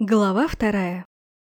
Глава вторая.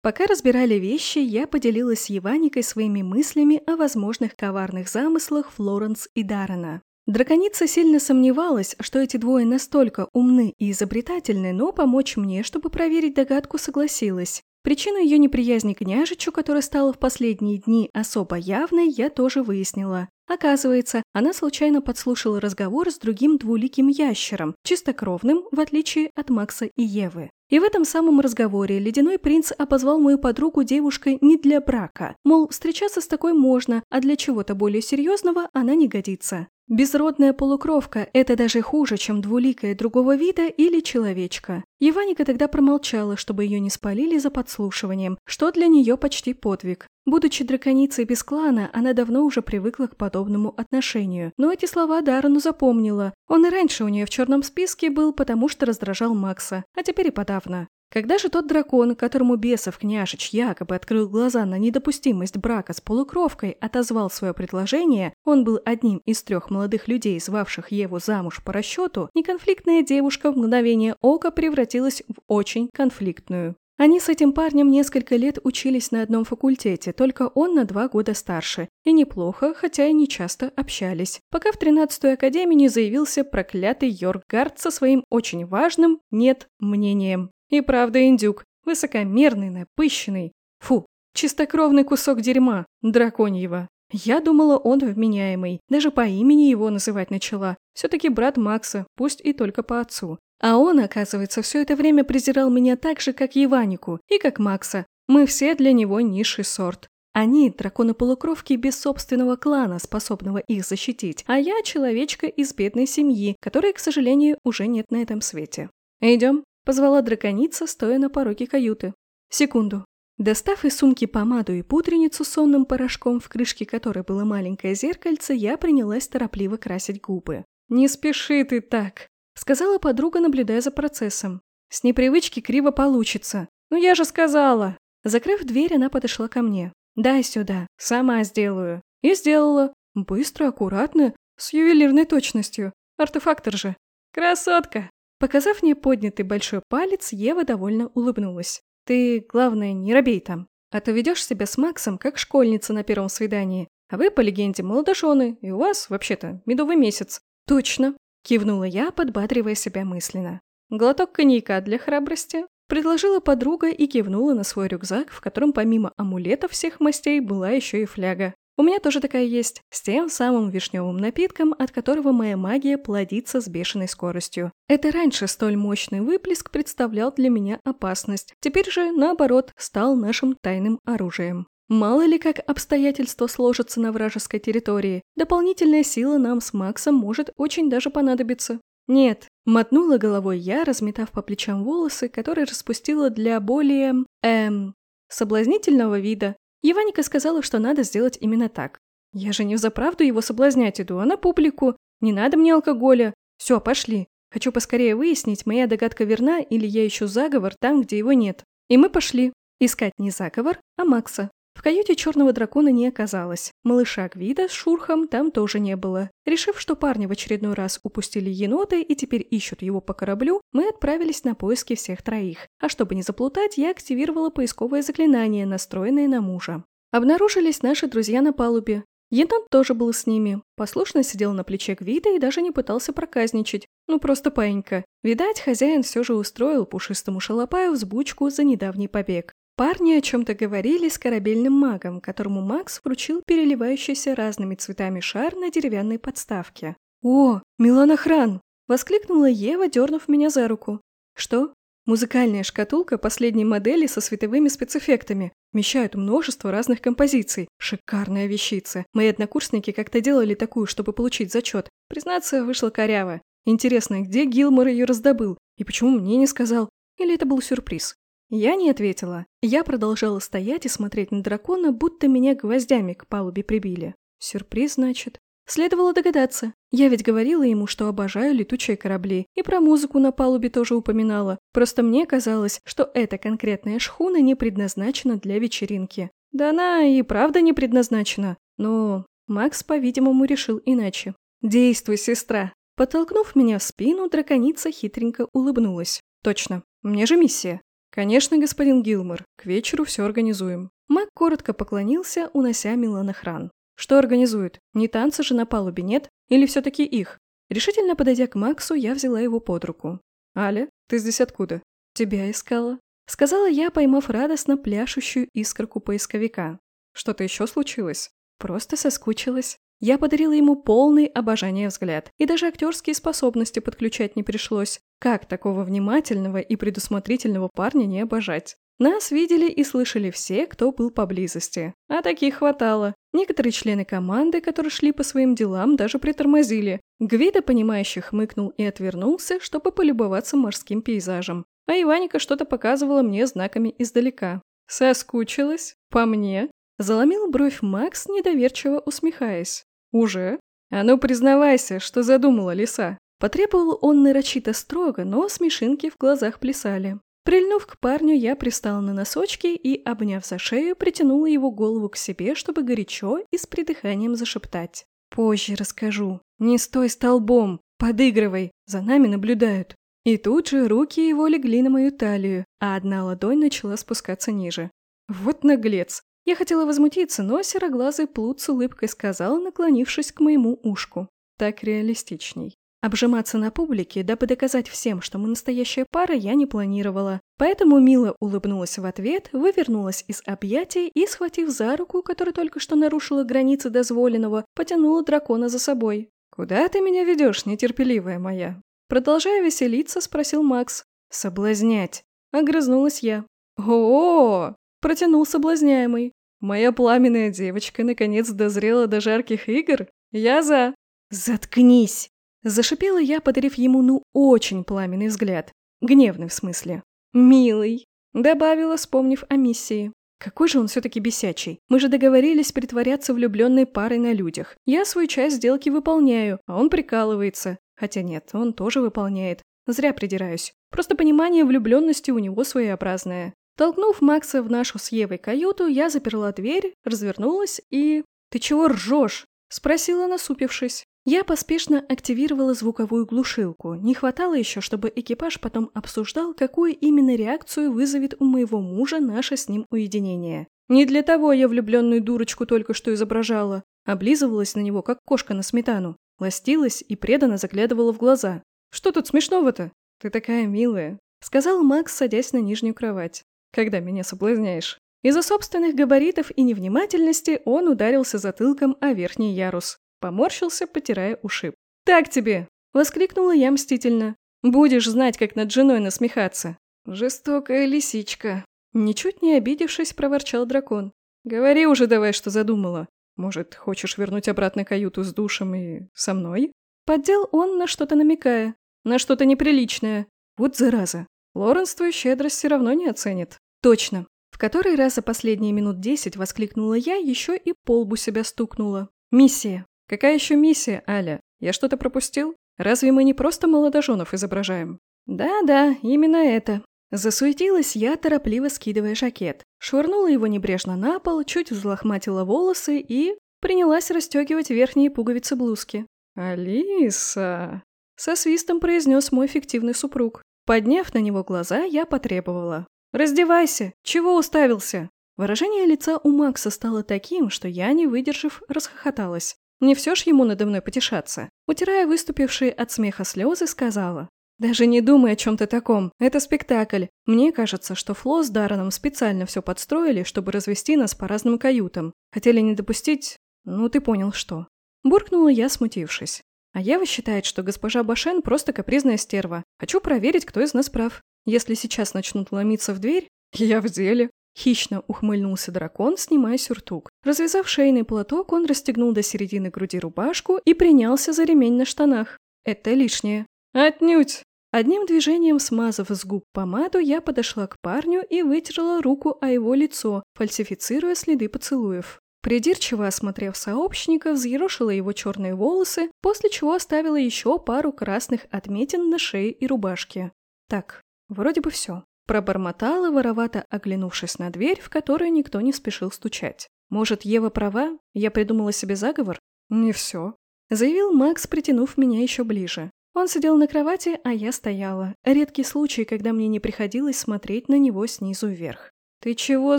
Пока разбирали вещи, я поделилась с Еваникой своими мыслями о возможных коварных замыслах Флоренс и Даррена. Драконица сильно сомневалась, что эти двое настолько умны и изобретательны, но помочь мне, чтобы проверить догадку, согласилась. Причину ее неприязни к княжичу, которая стала в последние дни особо явной, я тоже выяснила. Оказывается, она случайно подслушала разговор с другим двуликим ящером, чистокровным, в отличие от Макса и Евы. И в этом самом разговоре ледяной принц обозвал мою подругу девушкой не для брака. Мол, встречаться с такой можно, а для чего-то более серьезного она не годится. Безродная полукровка – это даже хуже, чем двуликая другого вида или человечка. Еваника тогда промолчала, чтобы ее не спалили за подслушиванием, что для нее почти подвиг. Будучи драконицей без клана, она давно уже привыкла к подобному отношению. Но эти слова Даррену запомнила. Он и раньше у нее в черном списке был, потому что раздражал Макса, а теперь и подавно. Когда же тот дракон, которому бесов княжич якобы открыл глаза на недопустимость брака с полукровкой, отозвал свое предложение, он был одним из трех молодых людей, звавших Еву замуж по расчету, неконфликтная девушка в мгновение ока превратилась в очень конфликтную. Они с этим парнем несколько лет учились на одном факультете, только он на два года старше. И неплохо, хотя и не часто общались. Пока в 13-ю академию не заявился проклятый Йоргард со своим очень важным «нет» мнением. И правда индюк. Высокомерный, напыщенный. Фу, чистокровный кусок дерьма, драконьего. Я думала, он вменяемый. Даже по имени его называть начала. Все-таки брат Макса, пусть и только по отцу. А он, оказывается, все это время презирал меня так же, как Еванику и как Макса. Мы все для него низший сорт. Они – драконы-полукровки без собственного клана, способного их защитить, а я – человечка из бедной семьи, которой, к сожалению, уже нет на этом свете. Идем. Позвала драконица, стоя на пороге каюты. Секунду. Достав из сумки помаду и пудреницу с сонным порошком, в крышке которой было маленькое зеркальце, я принялась торопливо красить губы. «Не спеши ты так», — сказала подруга, наблюдая за процессом. «С непривычки криво получится. Ну я же сказала!» Закрыв дверь, она подошла ко мне. «Дай сюда, сама сделаю». И сделала. Быстро, аккуратно, с ювелирной точностью. Артефактор же. «Красотка!» Показав мне поднятый большой палец, Ева довольно улыбнулась. «Ты, главное, не робей там. А то ведешь себя с Максом, как школьница на первом свидании. А вы, по легенде, молодожены, и у вас, вообще-то, медовый месяц». «Точно!» – кивнула я, подбадривая себя мысленно. «Глоток коньяка для храбрости?» Предложила подруга и кивнула на свой рюкзак, в котором помимо амулетов всех мастей была еще и фляга. У меня тоже такая есть, с тем самым вишневым напитком, от которого моя магия плодится с бешеной скоростью. Это раньше столь мощный выплеск представлял для меня опасность, теперь же, наоборот, стал нашим тайным оружием. Мало ли как обстоятельства сложатся на вражеской территории, дополнительная сила нам с Максом может очень даже понадобиться. Нет, мотнула головой я, разметав по плечам волосы, которые распустила для более... эм... соблазнительного вида. Еваника сказала, что надо сделать именно так. Я же не за правду его соблазнять иду, а на публику. Не надо мне алкоголя. Все, пошли. Хочу поскорее выяснить, моя догадка верна или я ищу заговор там, где его нет. И мы пошли. Искать не заговор, а Макса. В каюте черного дракона не оказалось. Малыша Гвида с Шурхом там тоже не было. Решив, что парни в очередной раз упустили енота и теперь ищут его по кораблю, мы отправились на поиски всех троих. А чтобы не заплутать, я активировала поисковое заклинание, настроенное на мужа. Обнаружились наши друзья на палубе. Енот тоже был с ними. Послушно сидел на плече Гвида и даже не пытался проказничать. Ну просто паинька. Видать, хозяин все же устроил пушистому шалопаю взбучку за недавний побег. Парни о чем-то говорили с корабельным магом, которому Макс вручил переливающийся разными цветами шар на деревянной подставке. «О, Миланохран!» – воскликнула Ева, дернув меня за руку. «Что?» Музыкальная шкатулка последней модели со световыми спецэффектами. Вмещают множество разных композиций. Шикарная вещица. Мои однокурсники как-то делали такую, чтобы получить зачет. Признаться, вышла коряво. Интересно, где Гилмор ее раздобыл? И почему мне не сказал? Или это был сюрприз? Я не ответила. Я продолжала стоять и смотреть на дракона, будто меня гвоздями к палубе прибили. Сюрприз, значит. Следовало догадаться. Я ведь говорила ему, что обожаю летучие корабли, и про музыку на палубе тоже упоминала. Просто мне казалось, что эта конкретная шхуна не предназначена для вечеринки. Да она и правда не предназначена. Но Макс, по-видимому, решил иначе. «Действуй, сестра!» Подтолкнув меня в спину, драконица хитренько улыбнулась. «Точно, мне же миссия. «Конечно, господин Гилмор, к вечеру все организуем». Мак коротко поклонился, унося Милан охран. «Что организует? Не танцы же на палубе, нет? Или все-таки их?» Решительно подойдя к Максу, я взяла его под руку. «Аля, ты здесь откуда?» «Тебя искала», — сказала я, поймав радостно пляшущую искорку поисковика. «Что-то еще случилось?» «Просто соскучилась». Я подарила ему полный обожание взгляд, и даже актерские способности подключать не пришлось. Как такого внимательного и предусмотрительного парня не обожать? Нас видели и слышали все, кто был поблизости. А таких хватало. Некоторые члены команды, которые шли по своим делам, даже притормозили. Гвида, понимающий, хмыкнул и отвернулся, чтобы полюбоваться морским пейзажем. А Иваника что-то показывала мне знаками издалека. «Соскучилась? По мне?» Заломил бровь Макс, недоверчиво усмехаясь. «Уже? А ну признавайся, что задумала лиса!» Потребовал он нарочито строго, но смешинки в глазах плясали. Прильнув к парню, я пристала на носочки и, обняв за шею, притянула его голову к себе, чтобы горячо и с придыханием зашептать. «Позже расскажу. Не стой столбом. Подыгрывай. За нами наблюдают». И тут же руки его легли на мою талию, а одна ладонь начала спускаться ниже. Вот наглец. Я хотела возмутиться, но сероглазый плут с улыбкой сказал, наклонившись к моему ушку. Так реалистичней. Обжиматься на публике, дабы доказать всем, что мы настоящая пара, я не планировала. Поэтому мило улыбнулась в ответ, вывернулась из объятий и, схватив за руку, которая только что нарушила границы дозволенного, потянула дракона за собой. «Куда ты меня ведешь, нетерпеливая моя?» Продолжая веселиться, спросил Макс. «Соблазнять!» – огрызнулась я. «О-о-о!» – протянул соблазняемый. Моя пламенная девочка наконец дозрела до жарких игр? Я за... Заткнись! Зашипела я, подарив ему ну очень пламенный взгляд. Гневный в смысле. «Милый», — добавила, вспомнив о миссии. Какой же он все-таки бесячий. Мы же договорились притворяться влюбленной парой на людях. Я свою часть сделки выполняю, а он прикалывается. Хотя нет, он тоже выполняет. Зря придираюсь. Просто понимание влюбленности у него своеобразное. Толкнув Макса в нашу с Евой каюту, я заперла дверь, развернулась и... «Ты чего ржешь?» – спросила, насупившись. Я поспешно активировала звуковую глушилку. Не хватало еще, чтобы экипаж потом обсуждал, какую именно реакцию вызовет у моего мужа наше с ним уединение. Не для того я влюбленную дурочку только что изображала. Облизывалась на него, как кошка на сметану. Ластилась и преданно заглядывала в глаза. «Что тут смешного-то? Ты такая милая», — сказал Макс, садясь на нижнюю кровать когда меня соблазняешь. Из-за собственных габаритов и невнимательности он ударился затылком о верхний ярус. Поморщился, потирая ушиб. «Так тебе!» – воскликнула я мстительно. «Будешь знать, как над женой насмехаться!» «Жестокая лисичка!» Ничуть не обидевшись, проворчал дракон. «Говори уже давай, что задумала. Может, хочешь вернуть обратно каюту с душем и со мной?» Поддел он на что-то намекая. На что-то неприличное. Вот зараза. Лоренс твою щедрость все равно не оценит. Точно. В который раз за последние минут десять воскликнула я, еще и полбу себя стукнула. Миссия. Какая еще миссия, Аля? Я что-то пропустил? Разве мы не просто молодоженов изображаем? Да-да, именно это. Засуетилась я, торопливо скидывая жакет. Швырнула его небрежно на пол, чуть взлохматила волосы и... принялась расстегивать верхние пуговицы блузки. «Алиса!» Со свистом произнес мой фиктивный супруг. Подняв на него глаза, я потребовала. «Раздевайся! Чего уставился?» Выражение лица у Макса стало таким, что я, не выдержав, расхохоталась. Не все ж ему надо мной потешаться. Утирая выступившие от смеха слезы, сказала. «Даже не думай о чем-то таком. Это спектакль. Мне кажется, что Фло с Дарреном специально все подстроили, чтобы развести нас по разным каютам. Хотели не допустить... Ну, ты понял, что». Буркнула я, смутившись. А Ева считает, что госпожа Башен просто капризная стерва. Хочу проверить, кто из нас прав. Если сейчас начнут ломиться в дверь, я в деле. Хищно ухмыльнулся дракон, снимая сюртук. Развязав шейный платок, он расстегнул до середины груди рубашку и принялся за ремень на штанах. Это лишнее. Отнюдь! Одним движением смазав с губ помаду, я подошла к парню и вытерла руку о его лицо, фальсифицируя следы поцелуев. Придирчиво осмотрев сообщника, взъерошила его черные волосы, после чего оставила еще пару красных отметин на шее и рубашке. Так, вроде бы все. Пробормотала, воровато оглянувшись на дверь, в которую никто не спешил стучать. Может, Ева права? Я придумала себе заговор? Не все. Заявил Макс, притянув меня еще ближе. Он сидел на кровати, а я стояла. Редкий случай, когда мне не приходилось смотреть на него снизу вверх. «Ты чего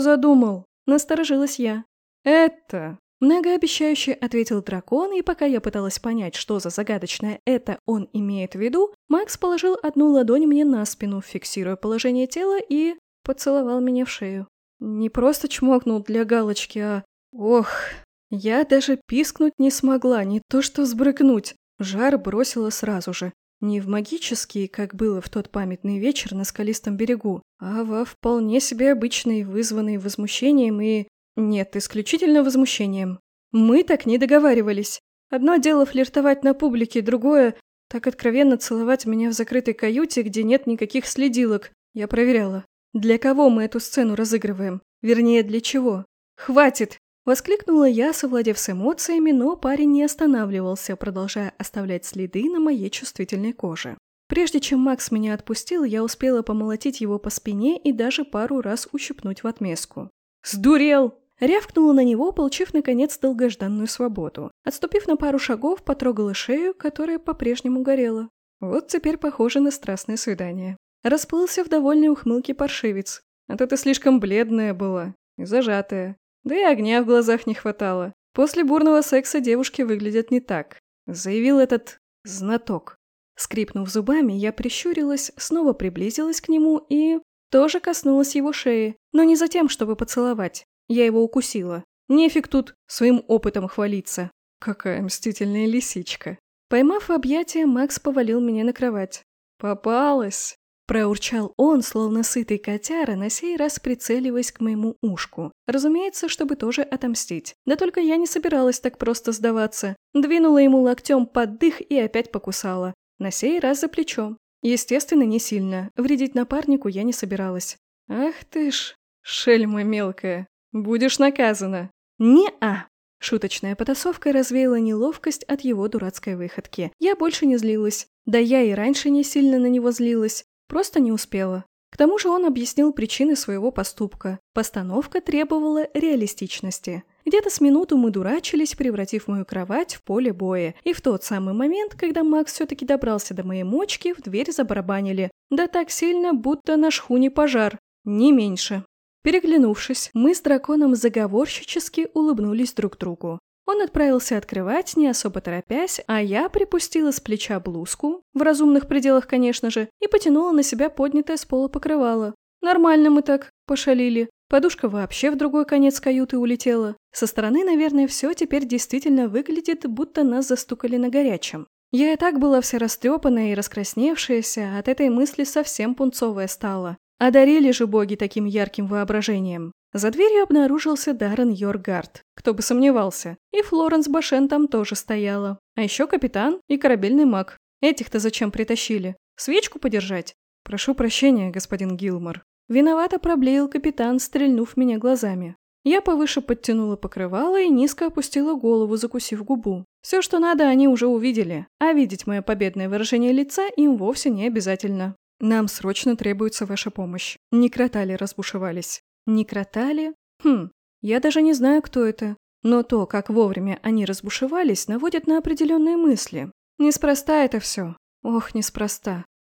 задумал?» – насторожилась я. «Это...» – многообещающе ответил дракон, и пока я пыталась понять, что за загадочное «это» он имеет в виду, Макс положил одну ладонь мне на спину, фиксируя положение тела, и поцеловал меня в шею. Не просто чмокнул для галочки, а... Ох, я даже пискнуть не смогла, не то что сбрыкнуть. Жар бросила сразу же. Не в магический, как было в тот памятный вечер на скалистом берегу, а во вполне себе обычный, вызванный возмущением и... Нет, исключительно возмущением. Мы так не договаривались. Одно дело флиртовать на публике, другое — так откровенно целовать меня в закрытой каюте, где нет никаких следилок. Я проверяла. Для кого мы эту сцену разыгрываем? Вернее, для чего? Хватит! Воскликнула я, совладев с эмоциями, но парень не останавливался, продолжая оставлять следы на моей чувствительной коже. Прежде чем Макс меня отпустил, я успела помолотить его по спине и даже пару раз ущипнуть в отместку. «Сдурел!» Рявкнула на него, получив, наконец, долгожданную свободу. Отступив на пару шагов, потрогала шею, которая по-прежнему горела. Вот теперь похоже на страстное свидание. Расплылся в довольной ухмылке паршивец. А то ты слишком бледная была и зажатая. Да и огня в глазах не хватало. После бурного секса девушки выглядят не так, заявил этот знаток. Скрипнув зубами, я прищурилась, снова приблизилась к нему и... тоже коснулась его шеи, но не за тем, чтобы поцеловать. Я его укусила. Нефиг тут своим опытом хвалиться. Какая мстительная лисичка. Поймав в объятия, Макс повалил меня на кровать. «Попалась!» Проурчал он, словно сытый котяра, на сей раз прицеливаясь к моему ушку. Разумеется, чтобы тоже отомстить. Да только я не собиралась так просто сдаваться. Двинула ему локтем под дых и опять покусала. На сей раз за плечо. Естественно, не сильно. Вредить напарнику я не собиралась. «Ах ты ж, шельма мелкая, будешь наказана!» «Не-а!» Шуточная потасовка развеяла неловкость от его дурацкой выходки. Я больше не злилась. Да я и раньше не сильно на него злилась. Просто не успела. К тому же он объяснил причины своего поступка. Постановка требовала реалистичности. Где-то с минуту мы дурачились, превратив мою кровать в поле боя. И в тот самый момент, когда Макс все-таки добрался до моей мочки, в дверь забарабанили. Да так сильно, будто на шхуне пожар. Не меньше. Переглянувшись, мы с драконом заговорщически улыбнулись друг другу. Он отправился открывать, не особо торопясь, а я припустила с плеча блузку, в разумных пределах, конечно же, и потянула на себя поднятое с пола покрывало. Нормально мы так пошалили. Подушка вообще в другой конец каюты улетела. Со стороны, наверное, все теперь действительно выглядит, будто нас застукали на горячем. Я и так была вся растрепанная и раскрасневшаяся, от этой мысли совсем пунцовая стала. Одарили же боги таким ярким воображением. За дверью обнаружился Даррен Йоргард. Кто бы сомневался. И Флоренс Башен там тоже стояла. А еще капитан и корабельный маг. Этих-то зачем притащили? Свечку подержать? Прошу прощения, господин Гилмор. Виновато проблеял капитан, стрельнув меня глазами. Я повыше подтянула покрывало и низко опустила голову, закусив губу. Все, что надо, они уже увидели, а видеть мое победное выражение лица им вовсе не обязательно. Нам срочно требуется ваша помощь. Некротали разбушевались. Некротали? Хм, я даже не знаю, кто это. Но то, как вовремя они разбушевались, наводит на определенные мысли. Неспроста это все. Ох, неспроста.